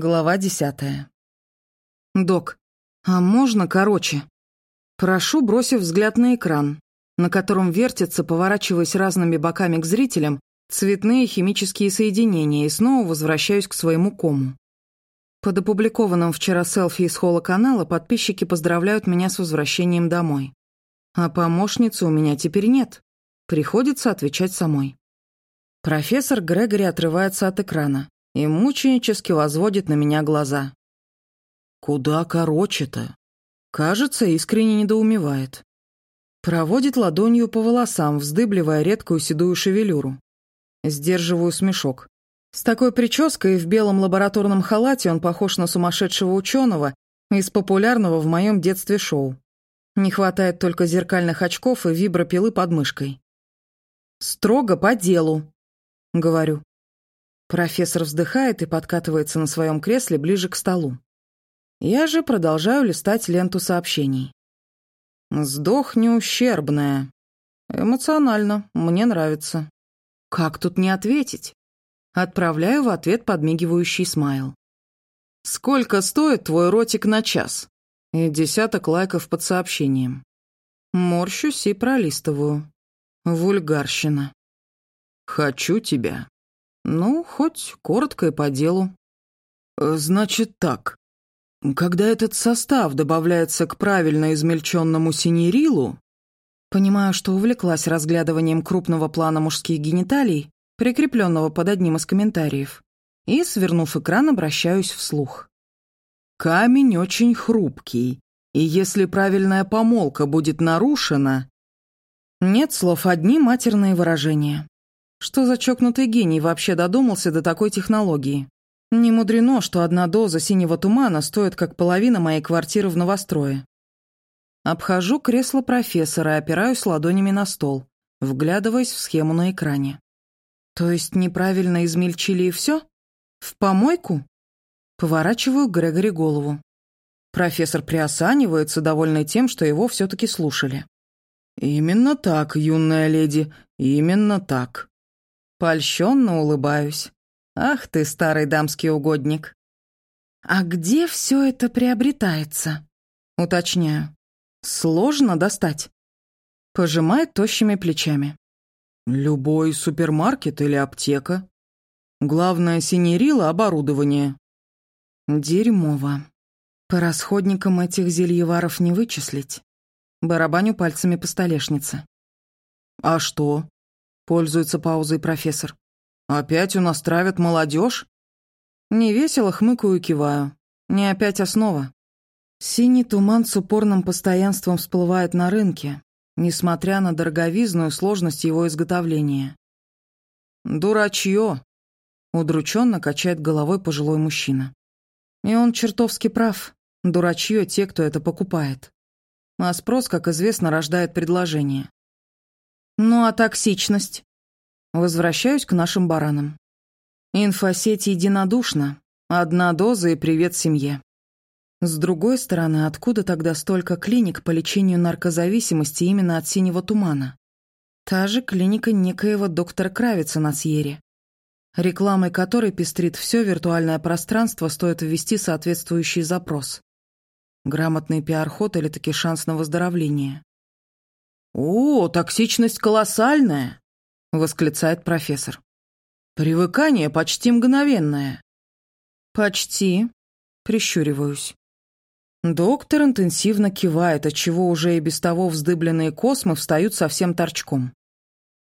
Глава десятая. «Док, а можно короче?» Прошу, бросив взгляд на экран, на котором вертятся, поворачиваясь разными боками к зрителям, цветные химические соединения, и снова возвращаюсь к своему кому. Под опубликованным вчера селфи из холла канала подписчики поздравляют меня с возвращением домой. А помощницы у меня теперь нет. Приходится отвечать самой. Профессор Грегори отрывается от экрана и мученически возводит на меня глаза. «Куда короче-то?» Кажется, искренне недоумевает. Проводит ладонью по волосам, вздыбливая редкую седую шевелюру. Сдерживаю смешок. С такой прической и в белом лабораторном халате он похож на сумасшедшего ученого из популярного в моем детстве шоу. Не хватает только зеркальных очков и вибропилы под мышкой. «Строго по делу», — говорю. Профессор вздыхает и подкатывается на своем кресле ближе к столу. Я же продолжаю листать ленту сообщений. «Сдохни ущербная. Эмоционально, мне нравится. Как тут не ответить?» Отправляю в ответ подмигивающий смайл. «Сколько стоит твой ротик на час?» И десяток лайков под сообщением. Морщусь и пролистываю. Вульгарщина. «Хочу тебя». Ну, хоть коротко и по делу. Э, значит так. Когда этот состав добавляется к правильно измельченному синерилу, понимаю, что увлеклась разглядыванием крупного плана мужских гениталий, прикрепленного под одним из комментариев, и, свернув экран, обращаюсь вслух. Камень очень хрупкий, и если правильная помолка будет нарушена... Нет слов, одни матерные выражения. Что за чокнутый гений вообще додумался до такой технологии? Не мудрено, что одна доза синего тумана стоит как половина моей квартиры в новострое. Обхожу кресло профессора и опираюсь ладонями на стол, вглядываясь в схему на экране. То есть неправильно измельчили и все? В помойку? Поворачиваю Грегори голову. Профессор приосанивается, довольный тем, что его все-таки слушали. «Именно так, юная леди, именно так», Польщенно улыбаюсь. «Ах ты, старый дамский угодник!» «А где все это приобретается?» Уточняю. «Сложно достать?» Пожимает тощими плечами. «Любой супермаркет или аптека. Главное, синерило оборудование». «Дерьмово. По расходникам этих зельеваров не вычислить». Барабаню пальцами по столешнице. «А что? Пользуется паузой профессор. «Опять у нас травят молодежь?» Невесело хмыкаю и киваю. Не опять основа. Синий туман с упорным постоянством всплывает на рынке, несмотря на дороговизну сложность его изготовления. «Дурачье!» — удрученно качает головой пожилой мужчина. И он чертовски прав. Дурачье те, кто это покупает. А спрос, как известно, рождает предложение. Ну а токсичность? Возвращаюсь к нашим баранам. Инфосеть единодушна. Одна доза и привет семье. С другой стороны, откуда тогда столько клиник по лечению наркозависимости именно от синего тумана? Та же клиника некоего доктора Кравица на Сьере, рекламой которой пестрит все виртуальное пространство, стоит ввести соответствующий запрос. Грамотный пиар-ход или таки шанс на выздоровление. «О, токсичность колоссальная!» — восклицает профессор. «Привыкание почти мгновенное». «Почти», — прищуриваюсь. Доктор интенсивно кивает, отчего уже и без того вздыбленные космы встают совсем торчком.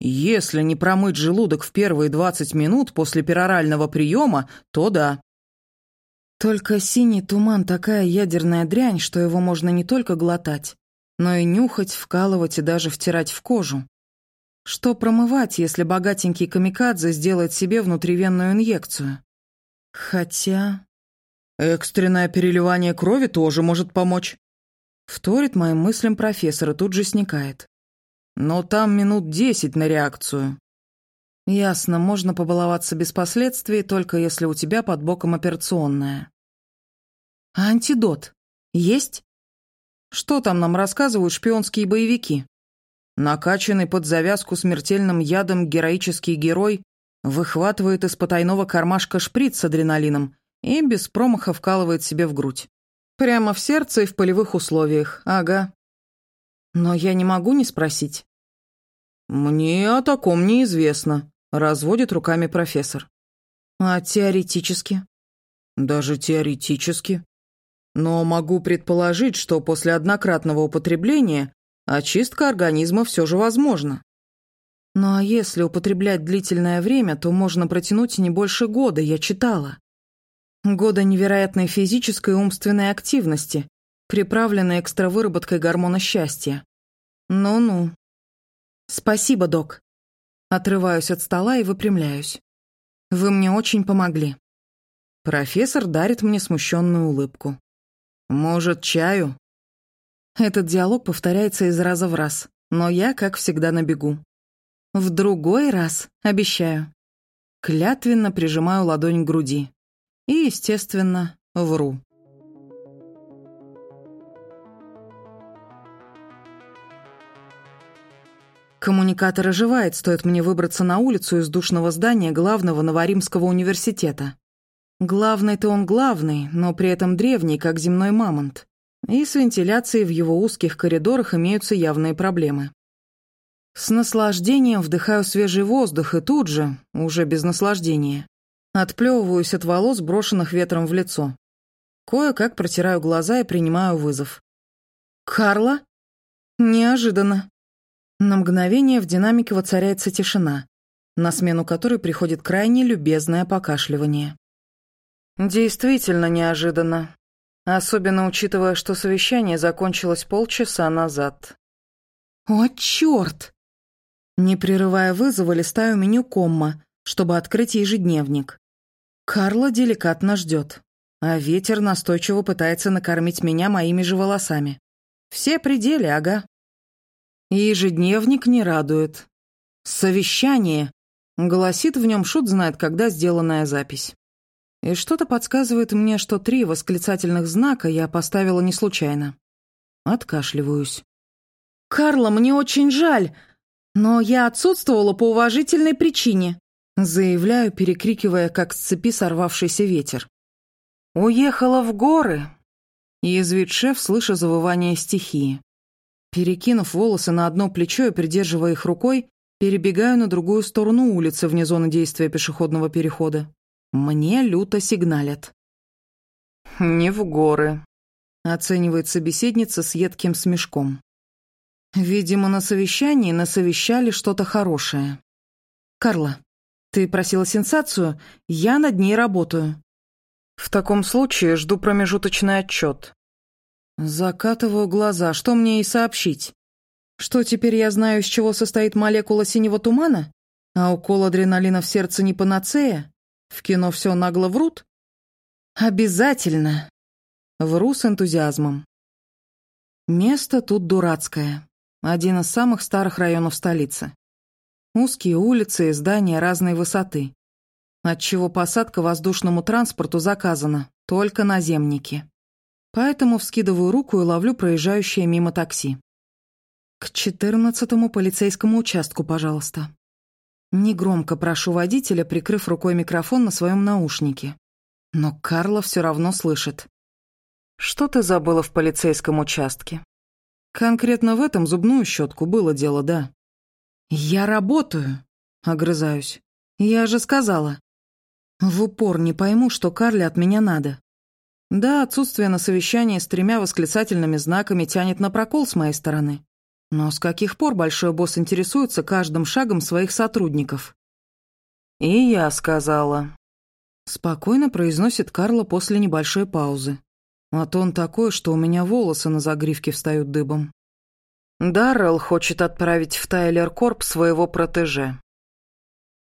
Если не промыть желудок в первые двадцать минут после перорального приема, то да. Только синий туман такая ядерная дрянь, что его можно не только глотать, но и нюхать, вкалывать и даже втирать в кожу. Что промывать, если богатенький камикадзе сделает себе внутривенную инъекцию? Хотя... Экстренное переливание крови тоже может помочь. Вторит моим мыслям профессор и тут же сникает. Но там минут десять на реакцию. Ясно, можно побаловаться без последствий, только если у тебя под боком операционная. А антидот есть? Что там нам рассказывают шпионские боевики? Накачанный под завязку смертельным ядом героический герой выхватывает из потайного кармашка шприц с адреналином и без промаха вкалывает себе в грудь. Прямо в сердце и в полевых условиях, ага. Но я не могу не спросить. «Мне о таком неизвестно», — разводит руками профессор. «А теоретически?» «Даже теоретически. Но могу предположить, что после однократного употребления очистка организма все же возможна. Ну а если употреблять длительное время, то можно протянуть не больше года, я читала. Года невероятной физической и умственной активности, приправленной экстравыработкой гормона счастья. Ну-ну. Спасибо, док. Отрываюсь от стола и выпрямляюсь. Вы мне очень помогли. Профессор дарит мне смущенную улыбку. Может, чаю? Этот диалог повторяется из раза в раз, но я, как всегда, на бегу. В другой раз, обещаю. Клятвенно прижимаю ладонь к груди. И, естественно, вру. Коммуникатор оживает, стоит мне выбраться на улицу из душного здания главного Новоримского университета. Главный-то он главный, но при этом древний, как земной мамонт. И с вентиляцией в его узких коридорах имеются явные проблемы. С наслаждением вдыхаю свежий воздух и тут же, уже без наслаждения, отплевываюсь от волос, брошенных ветром в лицо. Кое-как протираю глаза и принимаю вызов. «Карла?» «Неожиданно». На мгновение в динамике воцаряется тишина, на смену которой приходит крайне любезное покашливание. Действительно неожиданно. Особенно учитывая, что совещание закончилось полчаса назад. «О, чёрт!» Не прерывая вызова, листаю меню комма, чтобы открыть ежедневник. Карла деликатно ждет, а ветер настойчиво пытается накормить меня моими же волосами. Все пределы, ага. Ежедневник не радует. «Совещание!» — гласит в нем шут знает, когда сделанная запись. И что-то подсказывает мне, что три восклицательных знака я поставила не случайно. Откашливаюсь. «Карла, мне очень жаль, но я отсутствовала по уважительной причине», заявляю, перекрикивая, как с цепи сорвавшийся ветер. «Уехала в горы», — язвит шеф, слыша завывание стихии. Перекинув волосы на одно плечо и придерживая их рукой, перебегаю на другую сторону улицы вне зоны действия пешеходного перехода. Мне люто сигналят. «Не в горы», — оценивает собеседница с едким смешком. Видимо, на совещании насовещали что-то хорошее. «Карла, ты просила сенсацию, я над ней работаю». «В таком случае жду промежуточный отчет». Закатываю глаза, что мне ей сообщить? Что теперь я знаю, из чего состоит молекула синего тумана? А укол адреналина в сердце не панацея? В кино все нагло врут? Обязательно. Вру с энтузиазмом. Место тут дурацкое. Один из самых старых районов столицы. Узкие улицы и здания разной высоты. Отчего посадка воздушному транспорту заказана, только наземники. Поэтому вскидываю руку и ловлю проезжающее мимо такси. К четырнадцатому полицейскому участку, пожалуйста. Негромко прошу водителя, прикрыв рукой микрофон на своем наушнике. Но Карла все равно слышит. «Что ты забыла в полицейском участке?» «Конкретно в этом зубную щетку было дело, да». «Я работаю», — огрызаюсь. «Я же сказала». В упор не пойму, что Карле от меня надо. Да, отсутствие на совещании с тремя восклицательными знаками тянет на прокол с моей стороны. Но с каких пор большой босс интересуется каждым шагом своих сотрудников? «И я сказала», — спокойно произносит Карла после небольшой паузы. А то он такой, что у меня волосы на загривке встают дыбом. Даррелл хочет отправить в Тайлер Корп своего протеже.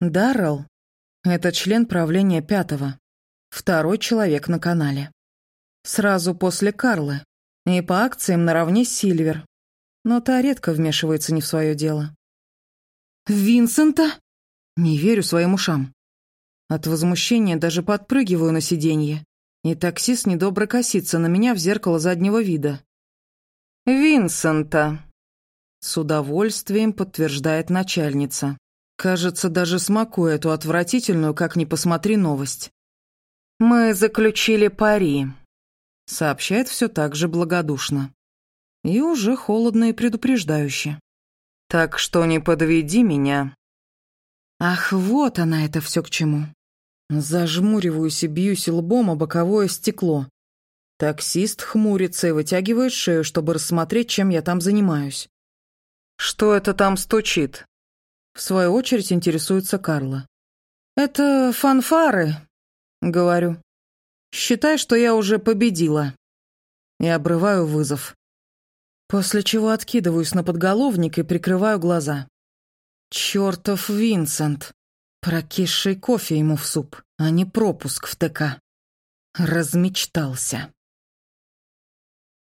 Даррелл — это член правления пятого, второй человек на канале. Сразу после Карлы, и по акциям наравне с Сильвер, но та редко вмешивается не в свое дело. «Винсента?» Не верю своим ушам. От возмущения даже подпрыгиваю на сиденье, и таксист недобро косится на меня в зеркало заднего вида. «Винсента!» С удовольствием подтверждает начальница. Кажется, даже смакуя эту отвратительную, как ни посмотри, новость. «Мы заключили пари», — сообщает все так же благодушно. И уже холодно и предупреждающе. «Так что не подведи меня». Ах, вот она это все к чему. Зажмуриваюсь и бьюсь лбом о боковое стекло. Таксист хмурится и вытягивает шею, чтобы рассмотреть, чем я там занимаюсь. «Что это там стучит?» В свою очередь интересуется Карла. «Это фанфары», — говорю. «Считай, что я уже победила». И обрываю вызов. После чего откидываюсь на подголовник и прикрываю глаза. Чёртов Винсент. Прокисший кофе ему в суп, а не пропуск в ТК. Размечтался.